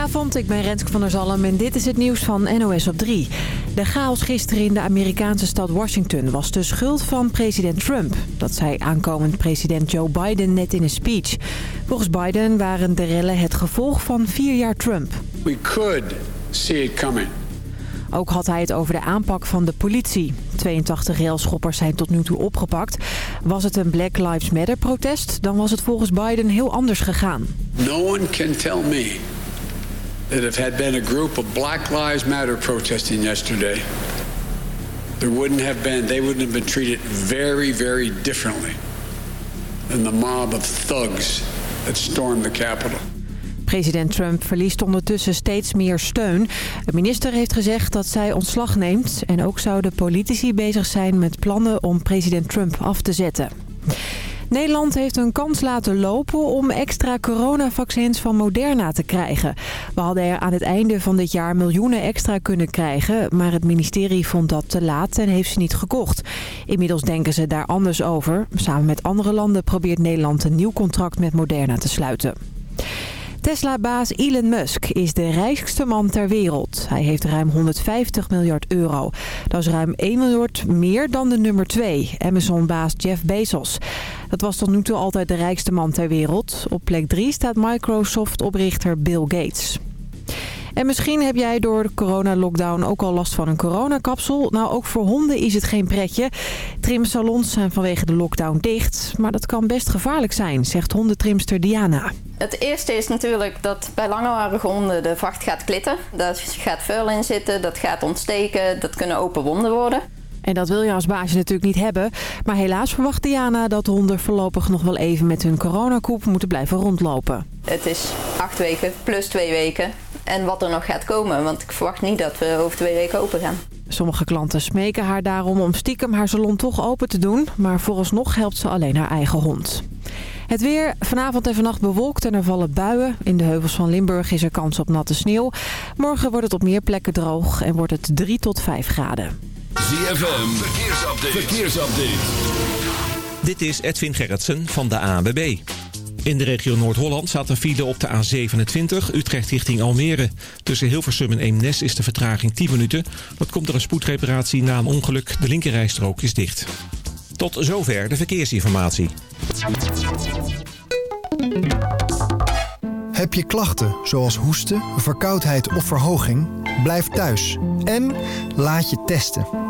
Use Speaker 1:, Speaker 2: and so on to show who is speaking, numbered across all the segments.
Speaker 1: Goedenavond, ik ben Renske van der Zalm en dit is het nieuws van NOS op 3. De chaos gisteren in de Amerikaanse stad Washington was de schuld van president Trump. Dat zei aankomend president Joe Biden net in een speech. Volgens Biden waren de rellen het gevolg van vier jaar Trump.
Speaker 2: We could see it coming.
Speaker 1: Ook had hij het over de aanpak van de politie. 82 railschoppers zijn tot nu toe opgepakt. Was het een Black Lives Matter protest, dan was het volgens Biden heel anders gegaan.
Speaker 2: No one can tell me that if had been a group of Black Lives Matter protesting yesterday, there wouldn't have been, they wouldn't have been treated very, very differently than the mob of thugs that stormed the Capitol.
Speaker 1: President Trump verliest ondertussen steeds meer steun. De minister heeft gezegd dat zij ontslag neemt. En ook zouden politici bezig zijn met plannen om president Trump af te zetten. Nederland heeft een kans laten lopen om extra coronavaccins van Moderna te krijgen. We hadden er aan het einde van dit jaar miljoenen extra kunnen krijgen... maar het ministerie vond dat te laat en heeft ze niet gekocht. Inmiddels denken ze daar anders over. Samen met andere landen probeert Nederland een nieuw contract met Moderna te sluiten. Tesla-baas Elon Musk is de rijkste man ter wereld. Hij heeft ruim 150 miljard euro. Dat is ruim 1 miljard meer dan de nummer 2, Amazon-baas Jeff Bezos. Dat was tot nu toe altijd de rijkste man ter wereld. Op plek 3 staat Microsoft-oprichter Bill Gates. En misschien heb jij door de coronalockdown ook al last van een coronakapsel. Nou, ook voor honden is het geen pretje. Trimsalons zijn vanwege de lockdown dicht. Maar dat kan best gevaarlijk zijn, zegt hondentrimster Diana.
Speaker 3: Het eerste is natuurlijk dat bij langharige honden de vacht gaat klitten. Daar gaat vuil in zitten, dat gaat ontsteken, dat kunnen open wonden worden.
Speaker 1: En dat wil je als baasje natuurlijk niet hebben. Maar helaas verwacht Diana dat honden voorlopig nog wel even met hun coronakoep moeten blijven rondlopen.
Speaker 3: Het is acht weken plus twee weken. En wat er nog gaat komen, want ik verwacht niet dat we over twee weken open gaan.
Speaker 1: Sommige klanten smeken haar daarom om stiekem haar salon toch open te doen. Maar vooralsnog helpt ze alleen haar eigen hond. Het weer vanavond en vannacht bewolkt en er vallen buien. In de heuvels van Limburg is er kans op natte sneeuw. Morgen wordt het op meer plekken droog en wordt het 3 tot 5 graden.
Speaker 4: ZFM, verkeersupdate. verkeersupdate.
Speaker 5: Dit is Edwin Gerritsen van de ANWB. In de regio Noord-Holland staat een file op de A27 Utrecht richting Almere. Tussen Hilversum en Eemnes is de vertraging 10 minuten. Dat komt door een spoedreparatie na een ongeluk. De linkerrijstrook is dicht. Tot zover de verkeersinformatie.
Speaker 6: Heb je klachten zoals hoesten, verkoudheid of verhoging? Blijf thuis en laat je testen.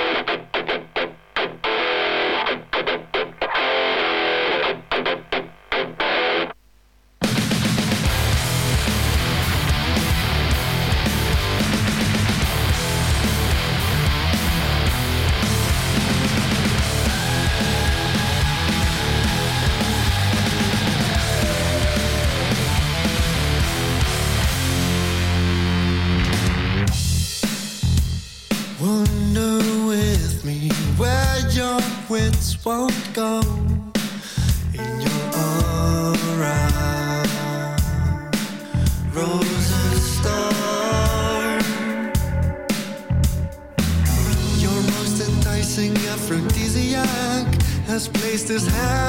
Speaker 7: Won't go in your aura. Roses start. Your most enticing aphrodisiac has placed his hands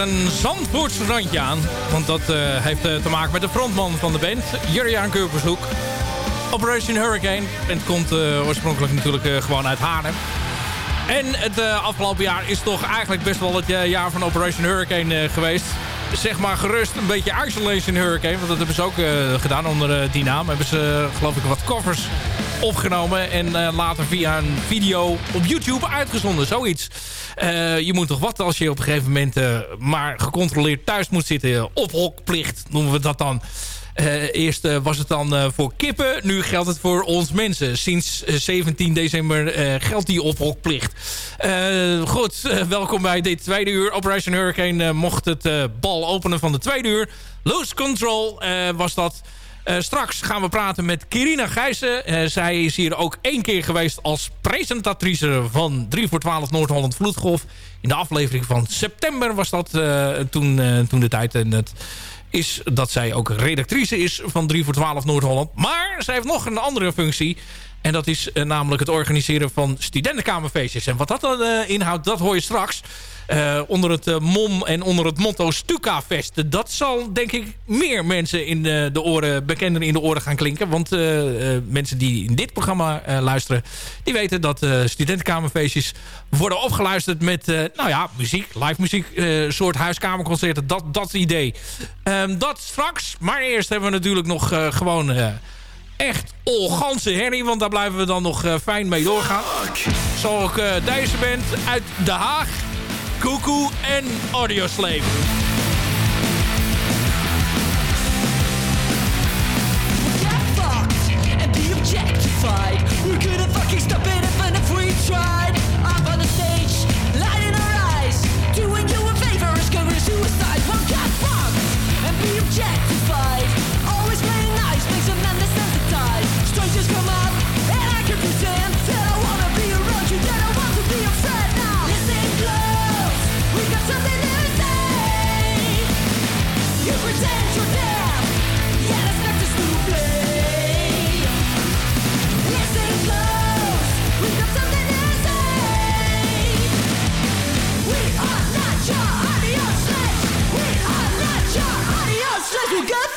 Speaker 8: Een Zandvoorts randje aan. Want dat eh, heeft eh, te maken met de frontman van de band, Jurjaan Keurbershoek. Operation Hurricane. Het komt eh, oorspronkelijk natuurlijk gewoon uit Haarlem. En het afgelopen jaar is toch eigenlijk best wel het jaar van Operation Hurricane geweest. Zeg maar gerust een beetje Isolation Hurricane. Want dat hebben ze ook gedaan onder die naam. Hebben ze geloof ik wat covers opgenomen. En later via een video op YouTube uitgezonden. Zoiets. Eh, je moet toch wat als je op een gegeven moment eh, maar gecontroleerd thuis moet zitten. Ophokplicht noemen we dat dan. Eh, eerst was het dan voor kippen. Nu geldt het voor ons mensen. Sinds eh, 17 december geldt die ophokplicht. Goed, welkom bij dit tweede uur. Operation Hurricane mocht het bal openen van de tweede uur. Lose Control was dat. Eh, straks gaan we praten met Kirina Gijssen. Eh, zij is hier ook één keer geweest als presentatrice van 3 voor 12 Noord-Holland Vloedgolf. In de aflevering van september was dat eh, toen, toen de tijd. En het is dat zij ook redactrice is van 3 voor 12 Noord-Holland. Maar zij heeft nog een andere functie. En dat is eh, namelijk het organiseren van studentenkamerfeestjes. En wat dat dan eh, inhoudt, dat hoor je straks. Eh, onder het mom en onder het motto Stuka-fest. Dat zal denk ik meer mensen in de, de oren, bekender in de oren gaan klinken. Want mensen die in dit programma luisteren... die weten dat studentenkamerfeestjes worden opgeluisterd met... nou ja, muziek, live muziek, soort huiskamerconcerten. Dat, dat idee. Ehm, dat straks. Maar eerst hebben we natuurlijk nog gewoon... echt olganse herrie, want daar blijven we dan nog eh, fijn mee doorgaan. Zo ook eh, deze band uit Den Haag. Cuckoo en Audioslave.
Speaker 9: Audio slaves. We got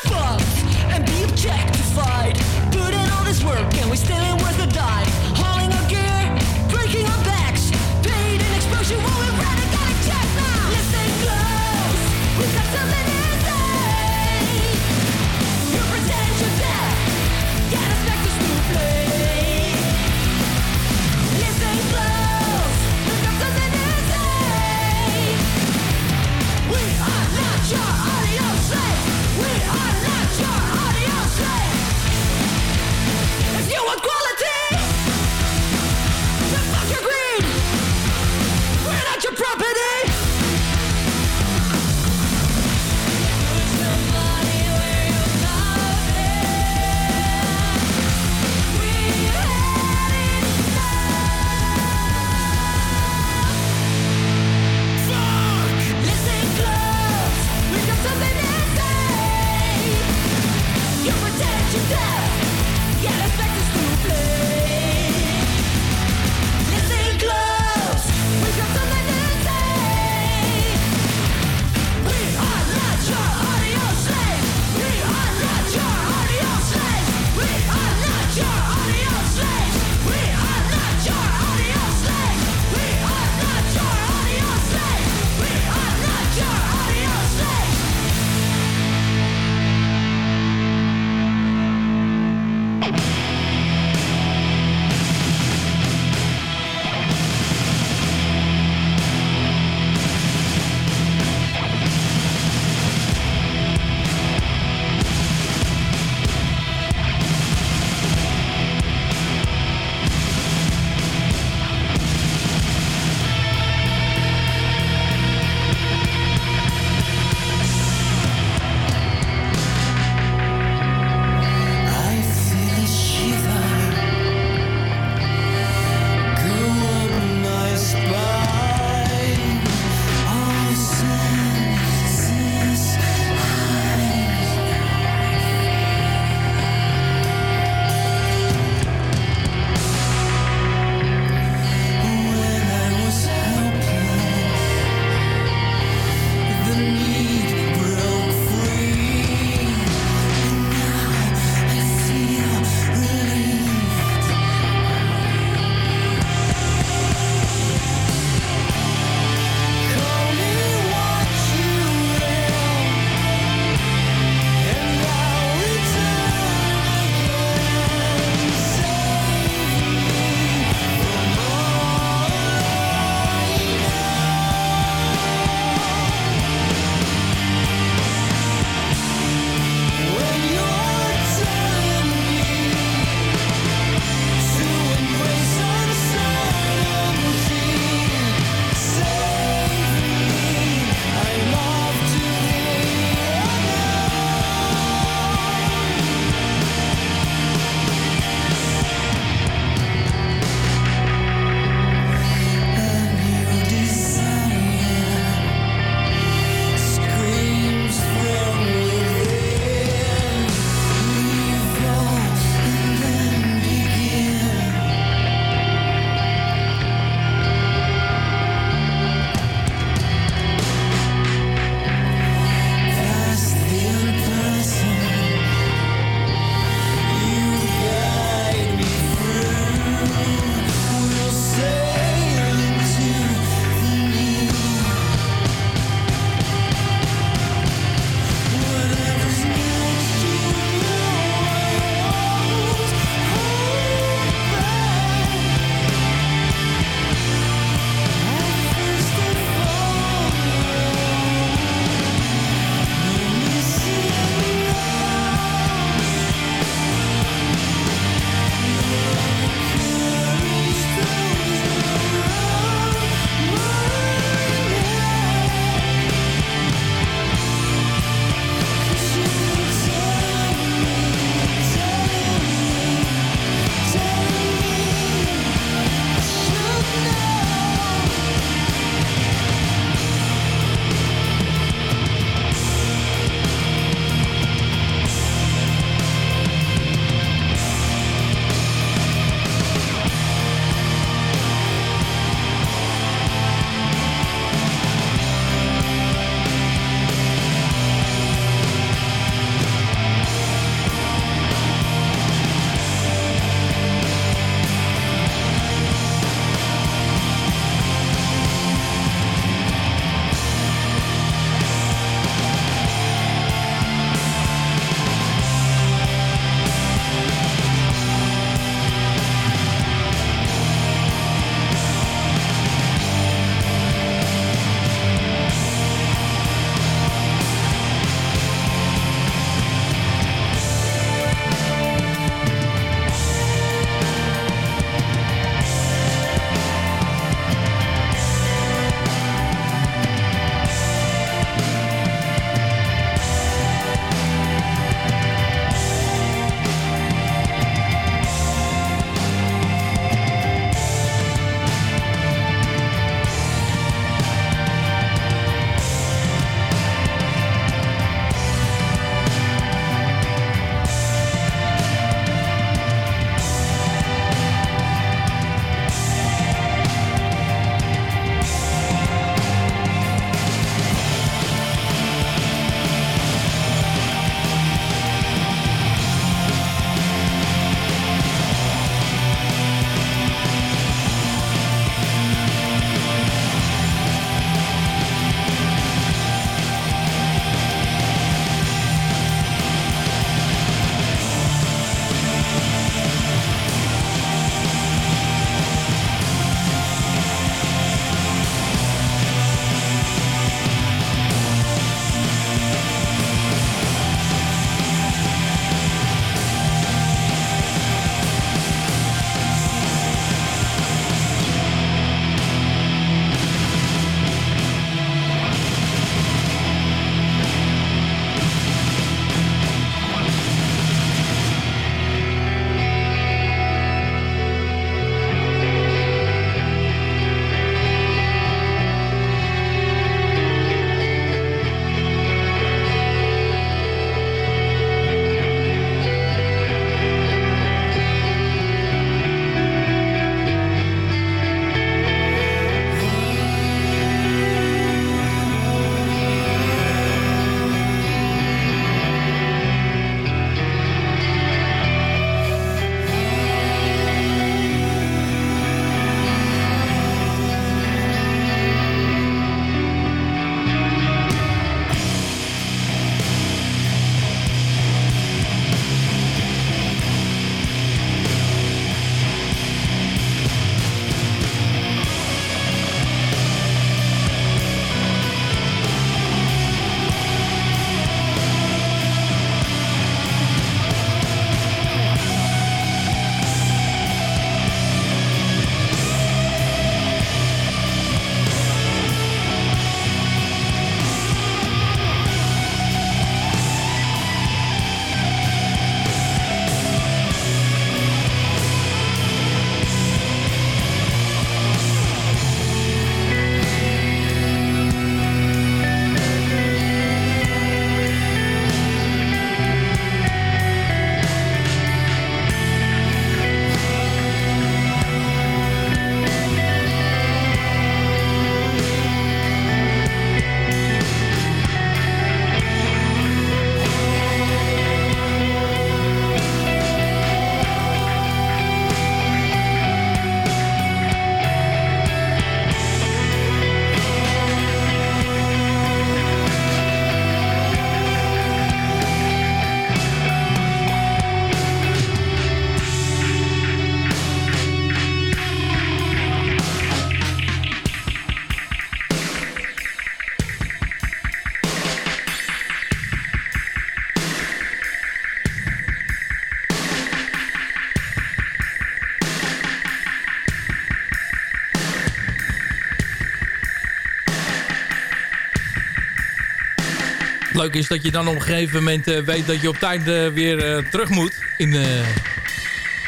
Speaker 10: is dat je dan op een gegeven moment eh, weet dat je op tijd eh, weer eh, terug moet in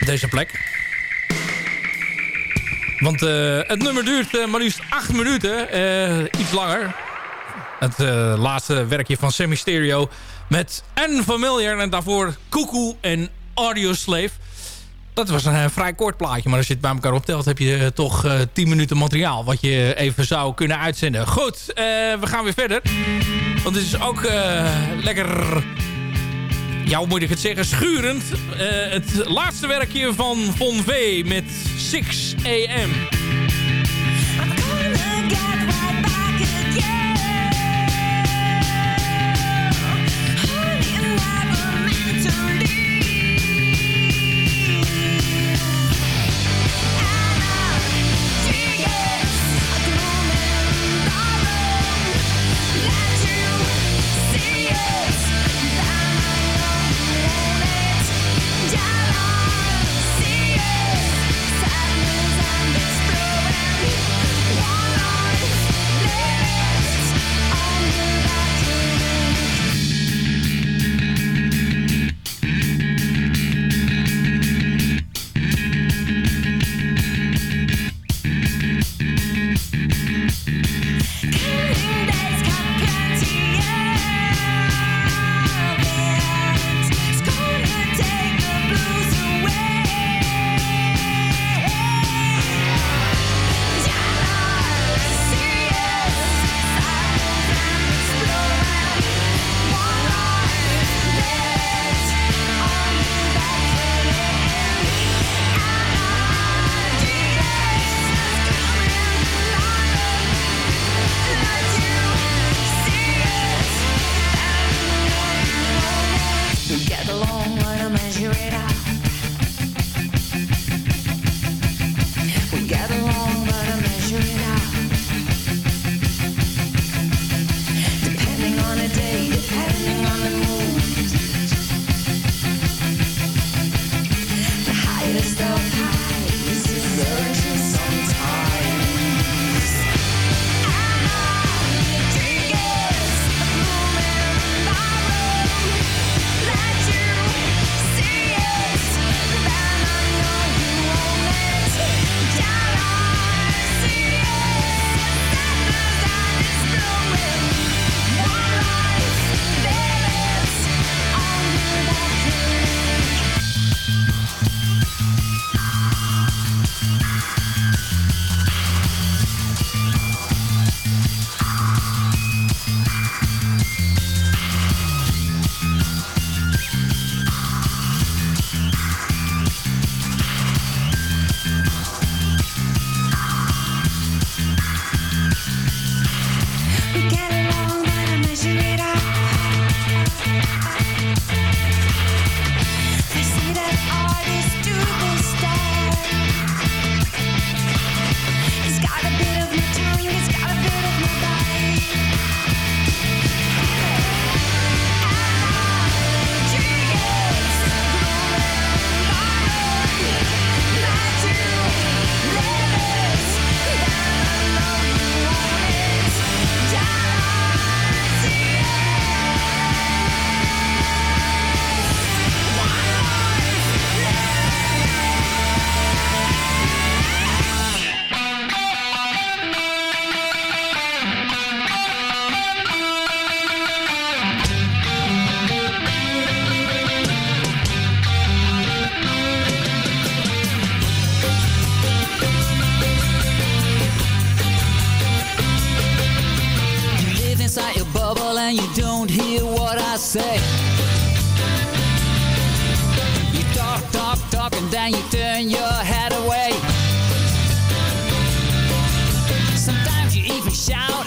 Speaker 10: deze plek. Want het nummer duurt maar liefst 8 minuten, iets langer. Het laatste werkje van Semi Stereo met Unfamiliar en daarvoor Cuckoo en Audio Slave. Dat was een eh, vrij kort plaatje, maar als je het bij elkaar optelt... heb je eh, toch eh 10 minuten materiaal wat je even zou kunnen uitzenden. Goed, eh, we gaan weer verder. Want het is ook eh, lekker... Ja, moet ik het zeggen? Schurend. Eh, het laatste werkje van Von V met 6 AM.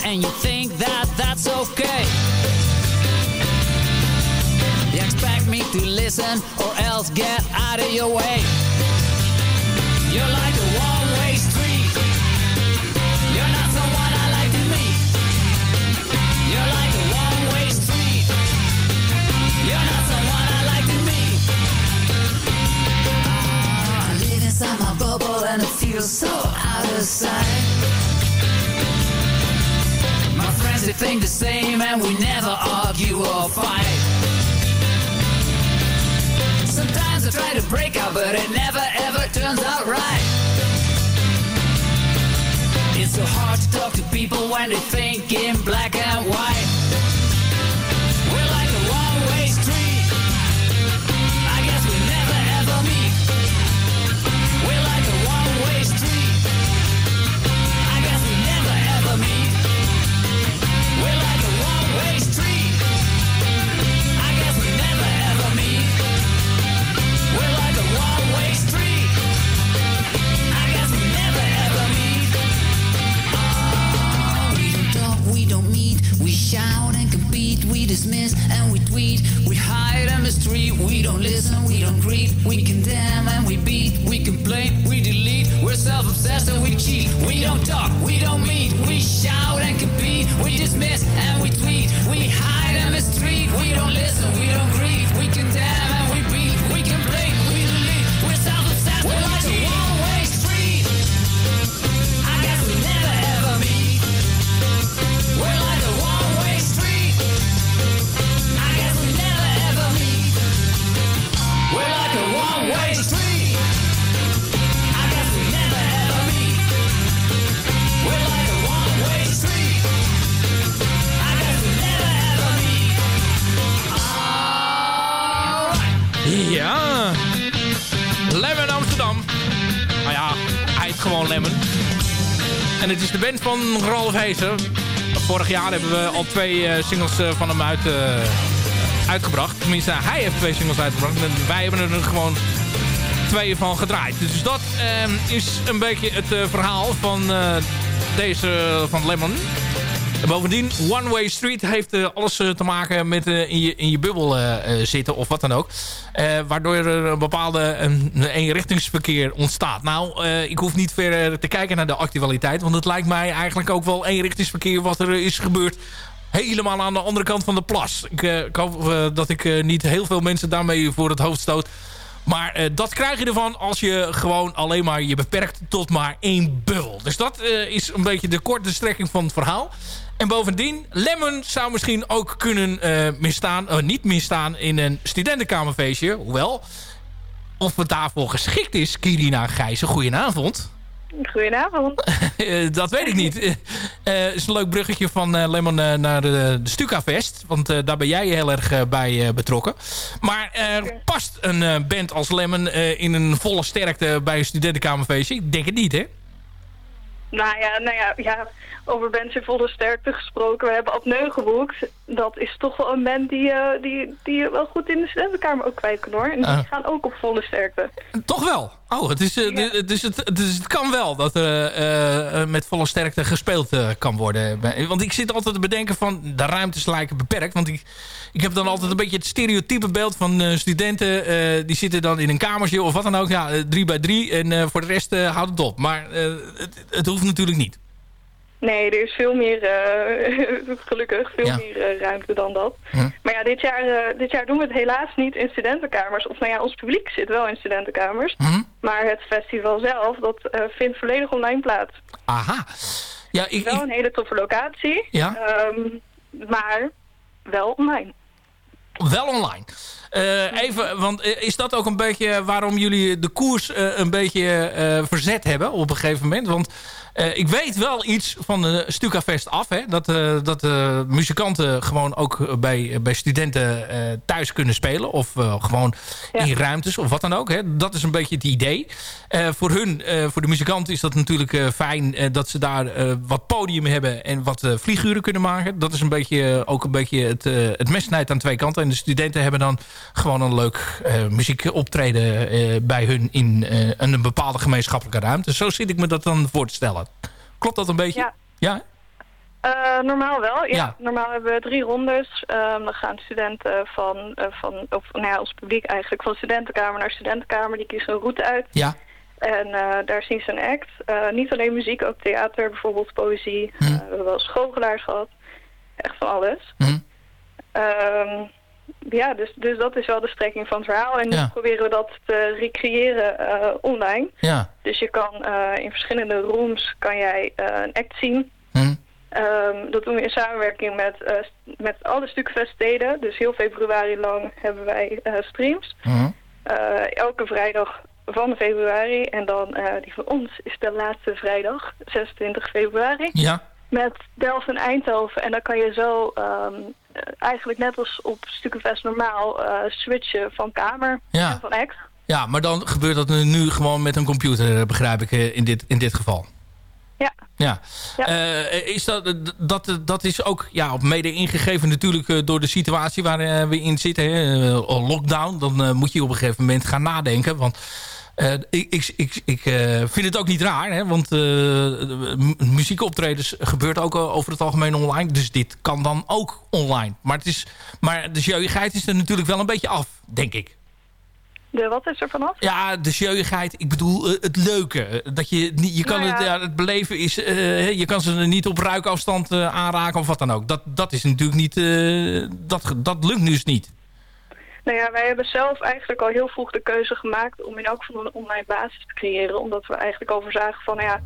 Speaker 11: And you
Speaker 12: think that that's okay. You expect me to listen or else get out of your way. You're like My think the same and we never argue or fight. Sometimes I try to break out, but it never ever turns out right. It's so hard to talk to people when they think in black and white. Shout and compete. We dismiss and we tweet. We hide on the street. We don't listen, we don't greet. We condemn and we beat. We complain, we delete. We're self-obsessed and we cheat. We don't talk, we don't meet. We shout and compete. We dismiss and
Speaker 8: Het is de band van Ralf Heesen. Vorig jaar hebben we al twee eh, singles eh, van hem eh, uitgebracht. Tenminste, hij heeft twee singles uitgebracht. En wij hebben er gewoon twee van gedraaid. Dus dat eh, is een beetje het verhaal van deze van Lemon. En bovendien, One Way Street heeft eh, alles eh, te maken met eh, in, je, in je bubbel zitten of wat dan ook. Waardoor er een bepaalde een, een eenrichtingsverkeer ontstaat. Nou, ik hoef niet verder te kijken naar de actualiteit. Want het lijkt mij eigenlijk ook wel eenrichtingsverkeer wat er is gebeurd. Helemaal aan de andere kant van de plas. Ik, hoop dat ik niet heel veel mensen daarmee voor het hoofd stoot. Maar dat krijg je ervan als je gewoon alleen maar je beperkt tot maar één bubbel. Dus dat is een beetje de korte strekking van het verhaal. En bovendien, Lemon zou misschien ook kunnen eh, misstaan, eh, niet misstaan in een studentenkamerfeestje. Hoewel, of het daarvoor geschikt is, Kirina Gijzen, goedenavond.
Speaker 13: Goedenavond.
Speaker 8: Eh, dat weet ik niet. Eh, is een leuk bruggetje van Lemon naar de, de Stuka-fest. Want daar ben jij heel erg bij betrokken. Maar er past een band als Lemon in een volle sterkte bij een studentenkamerfeestje? Ik denk het niet, hè?
Speaker 13: Nou ja, nou ja, ja, over in volle sterkte gesproken. We hebben Apneu geboekt. Dat is toch wel een band die, eh, die, die je wel goed in de studentenkamer ook kwijt kan hoor. En die
Speaker 8: Ah.
Speaker 13: gaan ook op volle sterkte.
Speaker 8: Toch wel? Oh, het, is, eh, de- dus het, dus het kan wel dat er eh, met volle sterkte gespeeld kan worden. Want ik zit altijd te bedenken van de ruimtes lijken beperkt. Want ik, ik heb dan altijd een beetje het stereotype beeld van studenten. die zitten dan in een kamertje of wat dan ook. Ja, drie bij drie. En voor de rest houdt het op. Maar het, het hoeft natuurlijk niet.
Speaker 13: Nee, er is veel meer, eh, gelukkig, veel
Speaker 8: Ja.
Speaker 13: meer eh, ruimte dan dat.
Speaker 8: Hm.
Speaker 13: Maar ja, dit jaar, eh, dit jaar doen we het helaas niet in studentenkamers. Of nou ja, ons publiek zit wel in studentenkamers.
Speaker 8: Hm?
Speaker 13: Maar het festival zelf, dat vindt volledig online plaats.
Speaker 8: Aha. Ja, ik,
Speaker 13: Wel
Speaker 8: ik-
Speaker 13: een hele toffe locatie.
Speaker 8: Ja.
Speaker 13: ehm, maar wel online.
Speaker 8: Wel online. Even, want is dat ook een beetje waarom jullie de koers een beetje verzet hebben op een gegeven moment? Want eh, ik weet wel iets van de Stukafest af. Hè? Dat, eh, dat eh, muzikanten gewoon ook bij, bij studenten eh, thuis kunnen spelen. Of eh, gewoon in ruimtes of wat dan ook. Hè? Dat is een beetje het idee. Eh, voor hun, eh, voor de muzikanten is dat natuurlijk eh, fijn eh, dat ze daar eh, wat podium hebben en wat eh, vlieguren kunnen maken. Dat is een beetje, eh, ook een beetje het, eh het mes snijdt aan twee kanten. En de studenten hebben dan gewoon een leuk eh muziekoptreden eh, bij hun in eh, een bepaalde gemeenschappelijke ruimte. Zo zit ik me dat dan voor te stellen. Klopt dat een beetje?
Speaker 13: Ja.
Speaker 8: Ja?
Speaker 13: Eh, normaal wel, ja.
Speaker 8: Ja.
Speaker 13: Normaal hebben we drie rondes. Ehm, dan gaan studenten van, eh, van of nou ja, ons publiek eigenlijk, van studentenkamer naar studentenkamer. Die kiezen een route uit.
Speaker 8: Ja.
Speaker 13: En eh, daar zien ze een act. Niet alleen muziek, ook theater, bijvoorbeeld poëzie.
Speaker 8: Hm.
Speaker 13: We hebben wel schooljelaars gehad. Echt van alles.
Speaker 8: Hm.
Speaker 13: Ehm, ja, dus, dus dat is wel de strekking van het verhaal. En nu
Speaker 8: Ja.
Speaker 13: proberen we dat te recreëren eh, online.
Speaker 8: Ja.
Speaker 13: Dus je kan eh, in verschillende rooms kan jij eh, een act zien.
Speaker 8: Hm.
Speaker 13: Ehm, dat doen we in samenwerking met, met alle Stukkenfeststeden. Dus heel februari lang hebben wij streams. Eh, elke vrijdag van februari. En dan die van ons is de laatste vrijdag, 26 februari.
Speaker 8: Ja.
Speaker 13: Met Delft en Eindhoven. En dan kan je zo ehm, eh, eigenlijk net als op Stukkenfest normaal eh, switchen van kamer
Speaker 8: Ja.
Speaker 13: en van act.
Speaker 8: Ja, maar dan gebeurt dat nu- gewoon met een computer, eh, begrijp ik, eh, in dit, in dit geval.
Speaker 13: Ja.
Speaker 8: Ja.
Speaker 13: Ja.
Speaker 8: Eh, is dat, dat, dat is ook ja, op mede ingegeven natuurlijk eh, door de situatie waar eh, we in zitten. Hè? Eh, lockdown, dan eh, moet je op een gegeven moment gaan nadenken. Want eh, ik, ik, ik, ik eh, vind het ook niet raar. Hè? Want mu- muziekoptredens gebeurt ook over het algemeen online. Dus dit kan dan ook online. Maar, het is, maar de jeugdigheid is er natuurlijk wel een beetje af, denk ik.
Speaker 13: De wat is er vanaf?
Speaker 8: Ja, de jeugdigheid. Ik bedoel, het leuke. Dat je, je kan
Speaker 13: Nou ja.
Speaker 8: het, ja, het beleven is... je kan ze niet op ruikafstand aanraken of wat dan ook. Dat, dat is natuurlijk niet... dat, dat lukt nu dus niet.
Speaker 13: Nou ja, wij hebben zelf eigenlijk al heel vroeg de keuze gemaakt om in elk geval een online basis te creëren. Omdat we eigenlijk al voorzagen van, nou ja,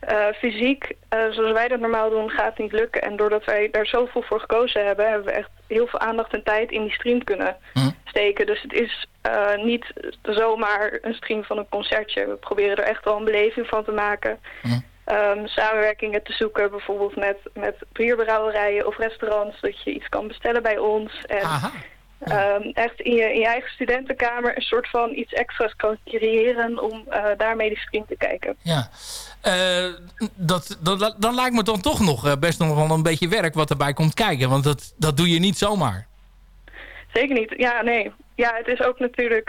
Speaker 13: eh, fysiek, eh, zoals wij dat normaal doen, gaat niet lukken. En doordat wij daar zoveel voor gekozen hebben, hebben we echt heel veel aandacht en tijd in die stream kunnen steken. Dus het is eh, niet zomaar een stream van een concertje. We proberen er echt wel een beleving van te maken. Ehm, samenwerkingen te zoeken, bijvoorbeeld met, met bierbrouwerijen of restaurants, dat je iets kan bestellen bij ons. En ehm, echt in je, in je eigen studentenkamer een soort van iets extra's kan creëren om eh, daarmee die stream te kijken.
Speaker 8: Ja. Eh, dat, dat, dan lijkt me dan toch nog eh, best nog wel een beetje werk wat erbij komt kijken. Want dat, dat doe je niet zomaar.
Speaker 13: Zeker niet. Ja, nee. Ja, het is ook natuurlijk,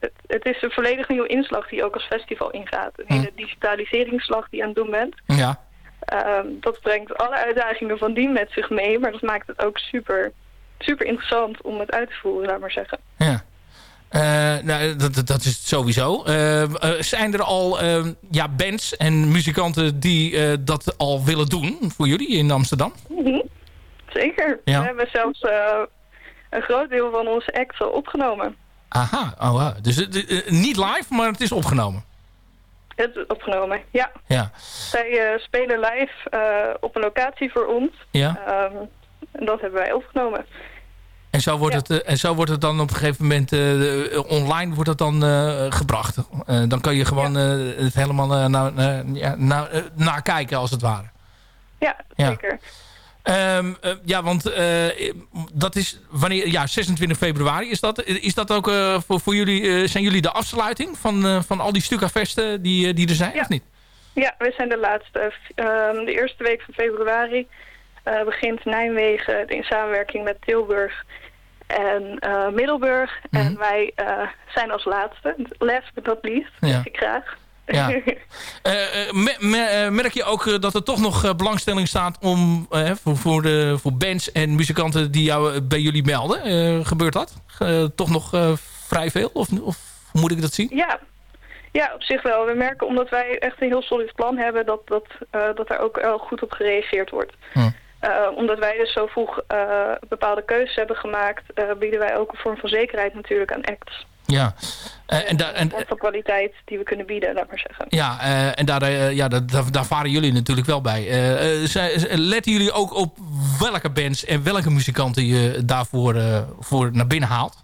Speaker 13: het, het is een volledig nieuwe inslag die ook als festival ingaat. Een hele digitaliseringsslag die je aan het doen bent.
Speaker 8: Ja.
Speaker 13: Ehm, dat brengt alle uitdagingen van die met zich mee, maar dat maakt het ook super, super interessant om het uit te voeren, laat maar zeggen.
Speaker 8: Ja. Eh, nou, dat, dat- dat is het sowieso. Eh, eh, zijn er al ja, bands en muzikanten die dat al willen doen voor jullie in Amsterdam?
Speaker 13: Mhm. Zeker.
Speaker 8: Ja.
Speaker 13: We hebben zelfs een groot deel van onze act al opgenomen.
Speaker 8: Aha, oh, dus niet live, maar het is opgenomen.
Speaker 13: Het is opgenomen, ja.
Speaker 8: Ja.
Speaker 13: Zij spelen live op een locatie voor ons.
Speaker 8: Ja.
Speaker 13: Ehm, en dat hebben wij opgenomen.
Speaker 8: En zo wordt, het, eh, en zo wordt het dan op een gegeven moment eh, online wordt het dan eh, gebracht. Dan kan je gewoon het helemaal nou, eh, nakijken als het ware.
Speaker 13: Ja,
Speaker 8: Ja.
Speaker 13: zeker.
Speaker 8: Ehm, eh, ja, want dat is wanneer, ja, 26 februari is dat. Is dat ook voor, voor jullie, zijn jullie de afsluiting van, van al die Stukka-festen die, die er zijn, of niet?
Speaker 13: Ja, we zijn de laatste. Ehm, de eerste week van februari eh, begint Nijmegen in samenwerking met Tilburg en eh, Middelburg.
Speaker 8: Mhm.
Speaker 13: En wij eh, zijn als laatste. Last but not least,
Speaker 8: Ja.
Speaker 13: ik graag.
Speaker 8: Ja. Me- me- merk je ook dat er toch nog belangstelling staat om, voor, voor, de, voor bands en muzikanten die jou bij jullie melden? Gebeurt dat? Toch nog vrij veel? Of, of moet ik dat zien?
Speaker 13: Ja. ja, op zich wel. We merken omdat wij echt een heel solid plan hebben... dat, dat, dat daar ook wel goed op gereageerd wordt.
Speaker 8: Hm.
Speaker 13: Eh, omdat wij dus zo vroeg eh, bepaalde keuzes hebben gemaakt... eh, bieden wij ook een vorm van zekerheid natuurlijk aan acts.
Speaker 8: Ja. En, en,
Speaker 13: voor kwaliteit die we kunnen bieden, laat maar zeggen.
Speaker 8: Ja, en daar, ja, daar, daar, varen jullie natuurlijk wel bij. Letten jullie ook op welke bands en welke muzikanten je daarvoor voor naar binnen haalt?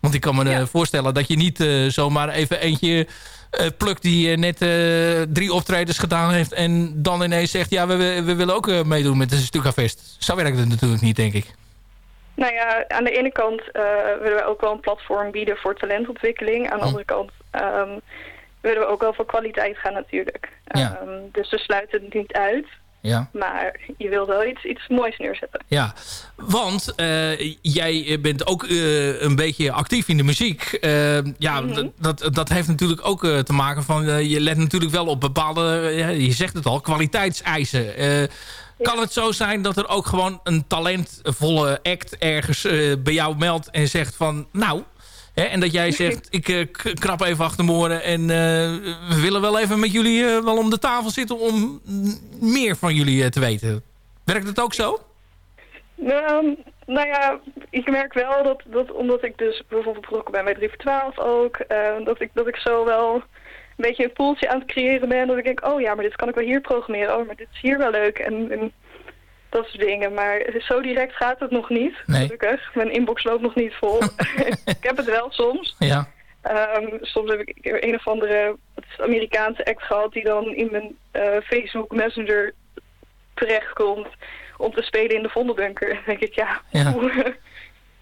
Speaker 8: Want ik kan me voorstellen dat je niet zomaar even eentje eh, plukt die eh, net eh, drie optredens gedaan heeft... en dan ineens zegt, ja, we, we, willen ook meedoen met de Stukafest. Zo werkt het natuurlijk niet, denk ik.
Speaker 13: Nou ja, aan de ene kant willen we ook wel een platform bieden voor talentontwikkeling. Aan de andere kant ehm, willen we ook wel voor kwaliteit gaan natuurlijk.
Speaker 8: Ja.
Speaker 13: Ehm, dus we sluiten het niet uit.
Speaker 8: Ja.
Speaker 13: Maar je wilt wel iets, iets moois neerzetten.
Speaker 8: Ja, want eh, jij bent ook eh, een beetje actief in de muziek. Eh, ja,
Speaker 13: Mhm.
Speaker 8: dat, dat, dat heeft natuurlijk ook te maken van... je let natuurlijk wel op bepaalde, ja, je zegt het al, kwaliteitseisen. Eh, Kan het zo zijn dat er ook gewoon een talentvolle act ergens bij jou meldt en zegt van... Nou, hè, en dat jij zegt, ik krap even achter mijn oren en eh, we willen wel even met jullie eh, wel om de tafel zitten om meer van jullie te weten. Werkt het ook zo?
Speaker 13: Nou, nou ja, ik merk wel dat, dat omdat ik dus bijvoorbeeld betrokken ben bij 3 voor 12 ook, dat, ik, dat ik zo wel een beetje een poeltje aan het creëren ben. Dat ik denk, oh ja, maar dit kan ik wel hier programmeren. Oh, maar dit is hier wel leuk. En, en dat soort dingen. Maar zo direct gaat het nog niet,
Speaker 8: Nee.
Speaker 13: gelukkig. Mijn inbox loopt nog niet vol. ik heb het wel soms.
Speaker 8: Ja.
Speaker 13: Ehm, soms heb ik een of andere Amerikaanse act gehad die dan in mijn eh, Facebook Messenger terechtkomt om te spelen in de Vondelbunker. Dan denk ik, ja,
Speaker 8: Ja.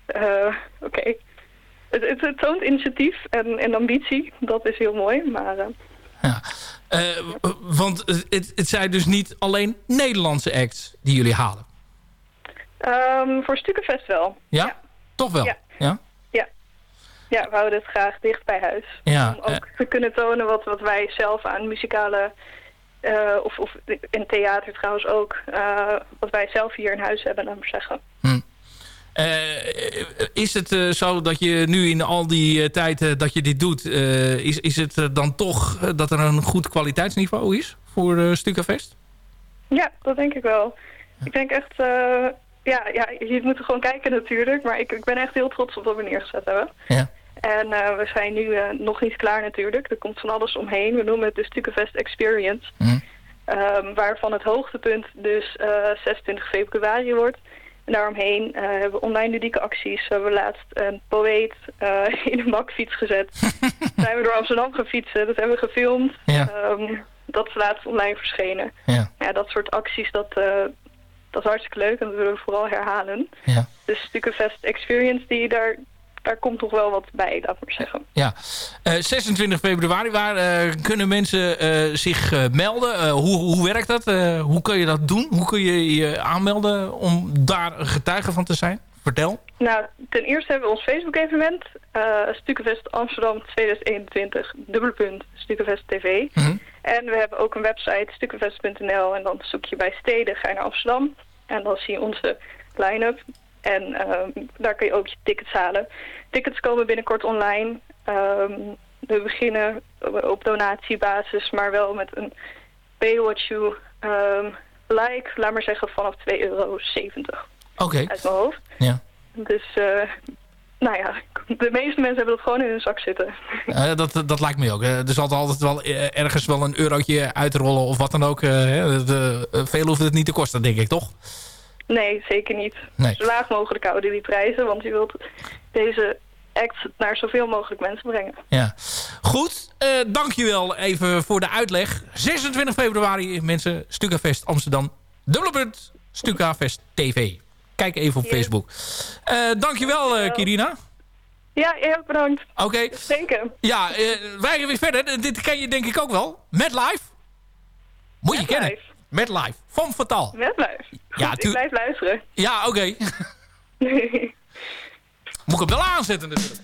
Speaker 13: eh, oké. Het, het, het toont initiatief en, en ambitie, dat is heel mooi. Maar eh,
Speaker 8: Eh, want het, het zijn dus niet alleen Nederlandse acts die jullie halen.
Speaker 13: ehm, voor Stukenfest wel.
Speaker 8: Ja? Toch wel?
Speaker 13: Ja.
Speaker 8: Ja?
Speaker 13: Ja. ja, we houden het graag dicht bij huis.
Speaker 8: Ja,
Speaker 13: Om ook te kunnen tonen wat, wat wij zelf aan muzikale... eh, of, of in theater trouwens ook. eh, wat wij zelf hier in huis hebben, laat maar zeggen.
Speaker 8: Eh, is het eh, zo dat je nu in al die eh, tijd dat je dit doet... is, is het dan toch dat er een goed kwaliteitsniveau is voor uh, Stukafest?
Speaker 13: Ja, dat denk ik wel. Ik denk echt... ja, ja, je moet er gewoon kijken natuurlijk. Maar ik, ik ben echt heel trots op wat we neergezet hebben.
Speaker 8: Ja.
Speaker 13: En we zijn nu nog niet klaar natuurlijk. Er komt van alles omheen. We noemen het de Stukenfest Experience. Ehm, waarvan het hoogtepunt dus eh, 26 februari wordt. En daaromheen eh, hebben we online ludieke acties. We hebben laatst een poëet eh, in een bakfiets gezet. zijn we door Amsterdam gaan fietsen. Dat hebben we gefilmd.
Speaker 8: Ja.
Speaker 13: Ehm, dat is laatst online verschenen.
Speaker 8: Ja.
Speaker 13: Ja, dat soort acties, dat, eh, dat is hartstikke leuk. En dat willen we vooral herhalen.
Speaker 8: Ja.
Speaker 13: Dus Stukenfest Experience, die, daar, daar komt nog wel wat bij, laat maar zeggen.
Speaker 8: Ja, Eh, 26 februari, waar eh, kunnen mensen eh, zich eh, melden? Eh, hoe, hoe werkt dat? Eh, hoe kun je dat doen? Hoe kun je je aanmelden om daar een getuige van te zijn? Vertel.
Speaker 13: Nou, ten eerste hebben we ons Facebook-evenement. eh Stukenfest Amsterdam 2021, dubbele punt, Stukenfest TV. En we hebben ook een website, stukenfest.nl. En dan zoek je bij steden, ga je naar Amsterdam. En dan zie je onze line-up. En ehm, daar kun je ook je tickets halen. Tickets komen binnenkort online. Ehm, we beginnen op donatiebasis, maar wel met een pay what you ehm, like. Laat maar zeggen vanaf 2,70 euro
Speaker 8: Oké.
Speaker 13: uit mijn hoofd.
Speaker 8: Ja.
Speaker 13: Dus, eh, nou ja, de meeste mensen hebben dat gewoon in hun zak zitten.
Speaker 8: Eh, dat, dat lijkt me ook. Er zal altijd wel eh, ergens wel een eurotje uitrollen of wat dan ook. hè. De- eh, veel hoeft het niet te kosten, denk ik, toch?
Speaker 13: Nee, zeker niet.
Speaker 8: Nee.
Speaker 13: Zo laag mogelijk houden die prijzen, want je wilt deze act naar zoveel mogelijk mensen brengen.
Speaker 8: Ja. Goed, eh dankjewel even voor de uitleg. 26 februari, mensen, Stukafest Amsterdam. Dubbele punt, Stukafest TV. Kijk even op Facebook. Eh dankjewel, eh Kirina.
Speaker 13: Ja, heel erg bedankt.
Speaker 8: Oké.
Speaker 13: Zeker.
Speaker 8: Ja, wij gaan weer verder. Dit ken je denk ik ook wel. Met Live. Moet je kennen. Met Live. Van Fatal.
Speaker 13: Met blijf.
Speaker 8: Ja,
Speaker 13: Goed, ik blijf luisteren.
Speaker 8: Ja, oké. Moet ik hem wel aanzetten natuurlijk.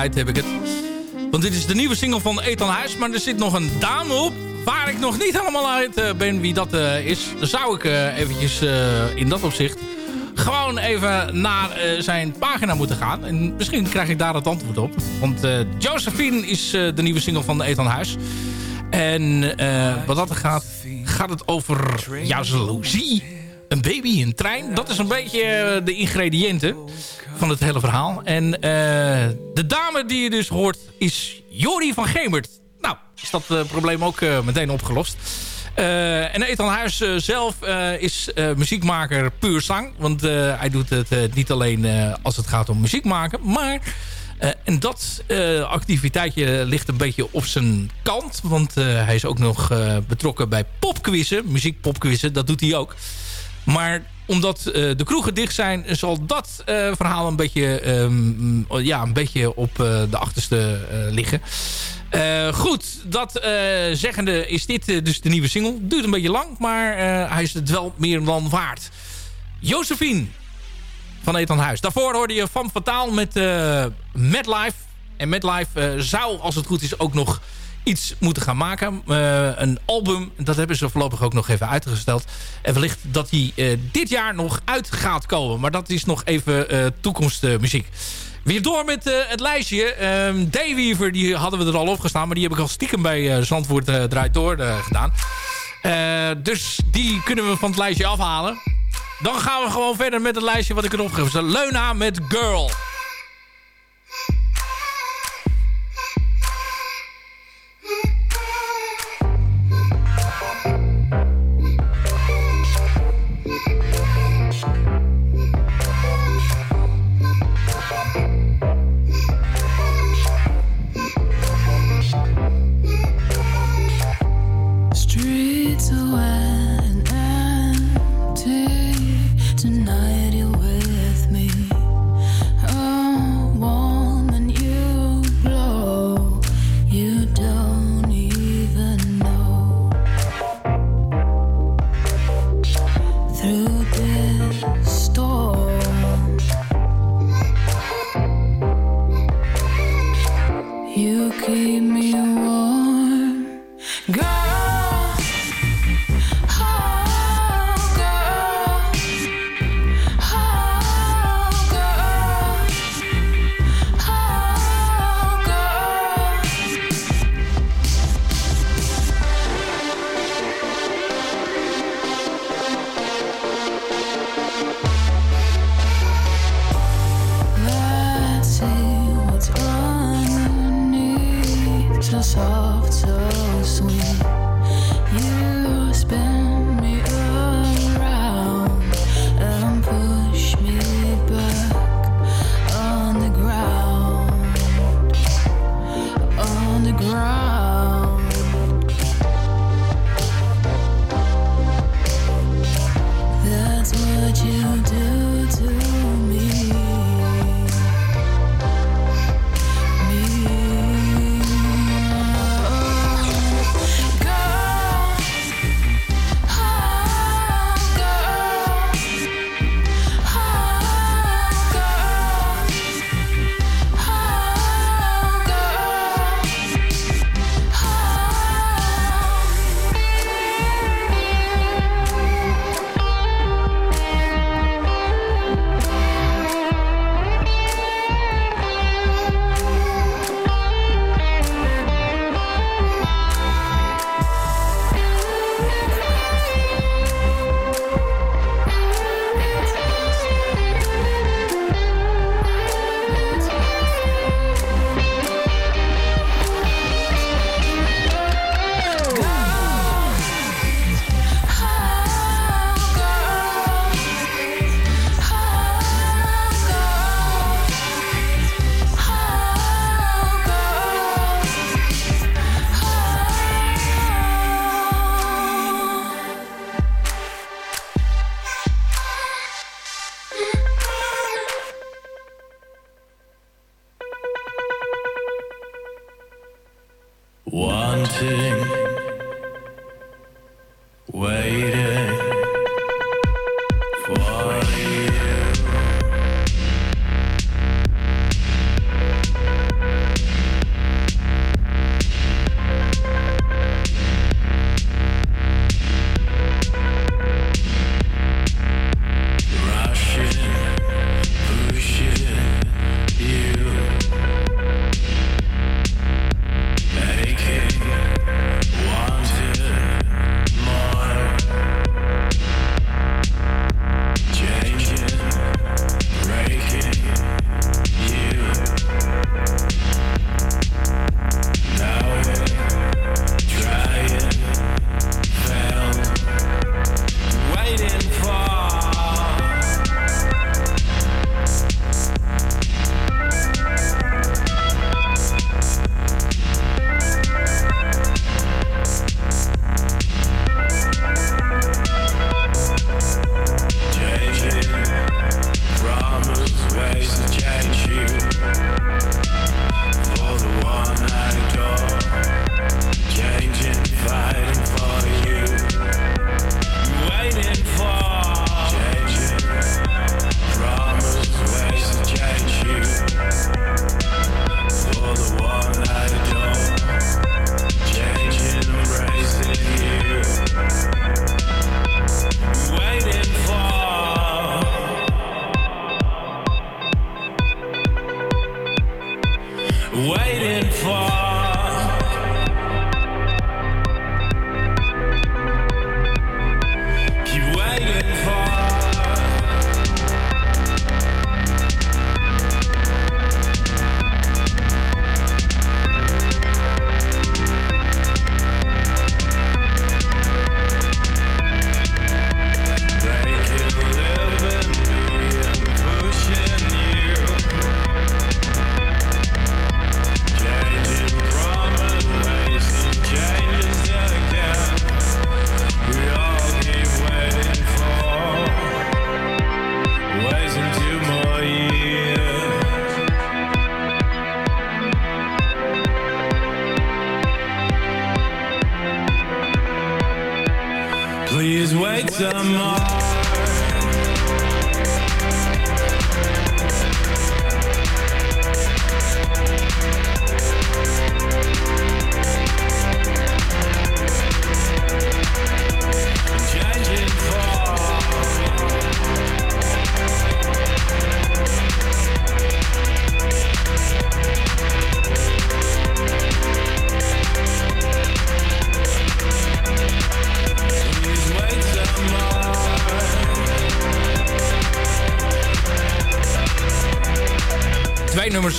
Speaker 8: heb ik het. Want dit is de nieuwe single van Ethan Huis. Maar er zit nog een dame op. Waar ik nog niet helemaal uit eh, ben wie dat uh, is. Zou ik uh, eventjes in dat opzicht gewoon even naar zijn pagina moeten gaan. En misschien krijg ik daar het antwoord op. Want Josephine is de nieuwe single van Ethan Huis. En wat dat gaat, gaat het over jaloezie een baby, een trein. Dat is een beetje eh, de ingrediënten van het hele verhaal. En eh, de dame die je dus hoort is Jori van Gemert. Nou, is dat eh, probleem ook meteen opgelost. En Ethan Huis zelf is muziekmaker puur zang. Want hij doet het niet alleen als het gaat om muziek maken. Maar, en dat activiteitje ligt een beetje op zijn kant. Want hij is ook nog betrokken bij popquizzen. Muziekpopquizzen, dat doet hij ook. Maar omdat eh, de kroegen dicht zijn, zal dat eh, verhaal een beetje, ehm, ja, een beetje op eh, de achterste liggen. Goed, dat zeggende is dit dus de nieuwe single. Duurt een beetje lang, maar hij is het wel meer dan waard. Josephine van Ethan Huis. Daarvoor hoorde je Van Fataal met Madlife. En Madlife zou, als het goed is, ook nog iets moeten gaan maken. Eh, een album, dat hebben ze voorlopig ook nog even uitgesteld. En wellicht dat die eh, dit jaar nog uit gaat komen. Maar dat is nog even eh, toekomstmuziek. Weer door met het lijstje. Ehm Dayweaver, die hadden we er al opgestaan. Maar die heb ik al stiekem bij eh, Zandvoort eh, Draait Door gedaan. Dus die kunnen we van het lijstje afhalen. Dan gaan we gewoon verder met het lijstje wat ik erop heb. Leuna met Girl.
Speaker 9: to
Speaker 8: us.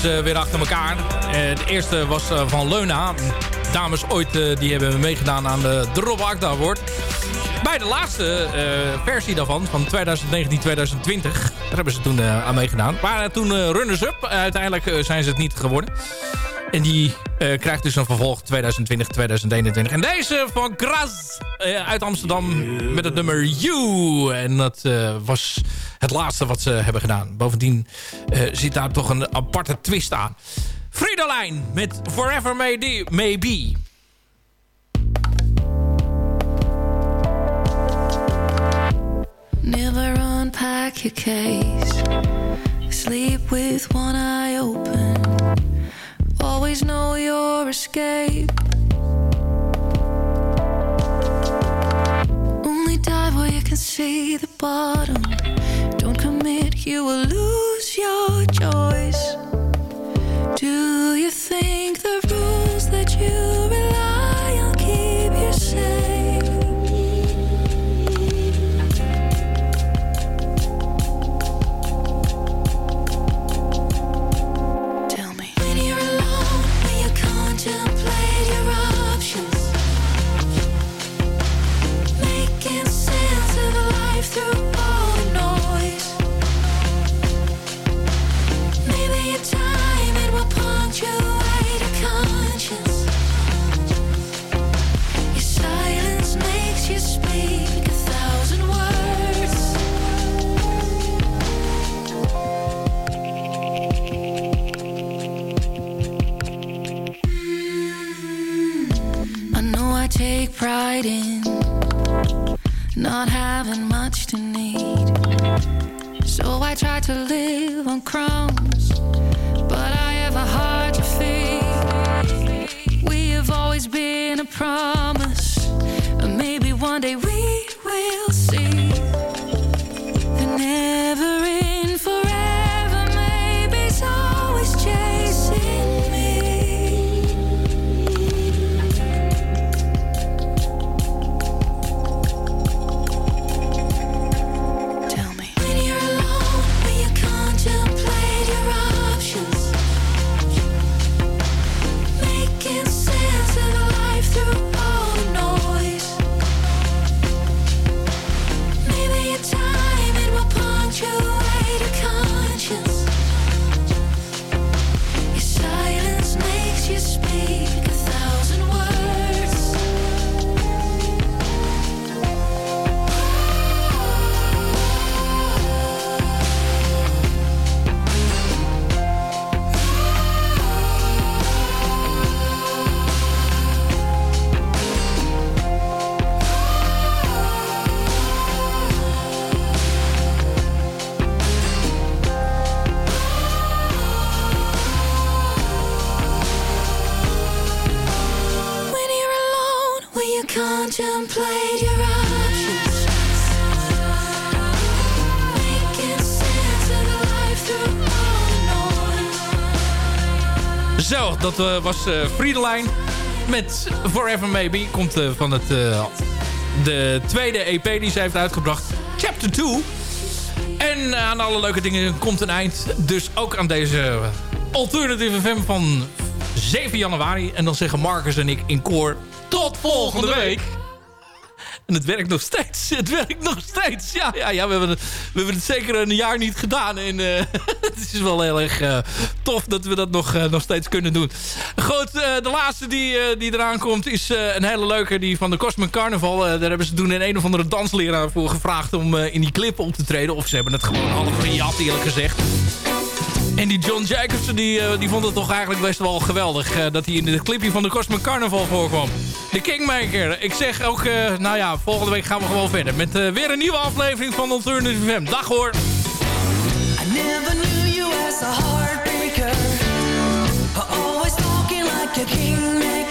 Speaker 8: Eh, weer achter elkaar. Eh, de eerste was eh, van Leuna. Dames ooit eh, die hebben meegedaan aan de, Rob Agda Award. Bij de laatste eh, versie daarvan, van 2019-2020... daar hebben ze toen eh, aan meegedaan. Waren toen eh, runners-up. uiteindelijk eh, zijn ze het niet geworden. En die eh, krijgt dus een vervolg 2020-2021. En deze van Graz eh, uit Amsterdam met het nummer You. En dat eh, was het laatste wat ze hebben gedaan. Bovendien zit daar toch een aparte twist aan. Fridolijn met Forever May, May Be.
Speaker 9: Never unpack your case. Sleep with one eye open. Always know your escape. Only dive where you can see the bottom. Don't commit, you will lose your choice. Do you think the rules that you to need. So I try to live on crumbs, but I have a heart to feed. We have always been a promise,
Speaker 14: Zo, dat eh, was uh, Friedelijn met Forever Maybe. Komt uh, van het, de tweede EP die ze heeft uitgebracht. Chapter 2. En aan alle leuke dingen komt een eind. Dus ook aan deze Alternative FM van 7 januari. En dan zeggen Marcus en ik in koor... Tot volgende week! En het werkt nog steeds. Het werkt nog steeds. Ja, ja, we, hebben het, we hebben het zeker een jaar niet gedaan. En uh, het is wel heel erg uh, tof dat we dat nog, uh, nog steeds kunnen doen. Goed, de laatste die, die eraan komt is een hele leuke. Die van de Cosmic Carnival. daar hebben ze toen een een of andere dansleraar voor gevraagd om in die clip op te treden. Of ze hebben het gewoon half gejat eerlijk gezegd. En die John Jacobson die, uh, die vond het toch eigenlijk best wel geweldig... Uh, dat hij in het clipje van de Cosmic Carnival voorkwam. De Kingmaker. Ik zeg ook, uh, nou ja, volgende week gaan we gewoon verder... met weer een nieuwe aflevering van Alternative FM. Dag hoor! I never knew you as a heartbreaker Always talking like a kingmaker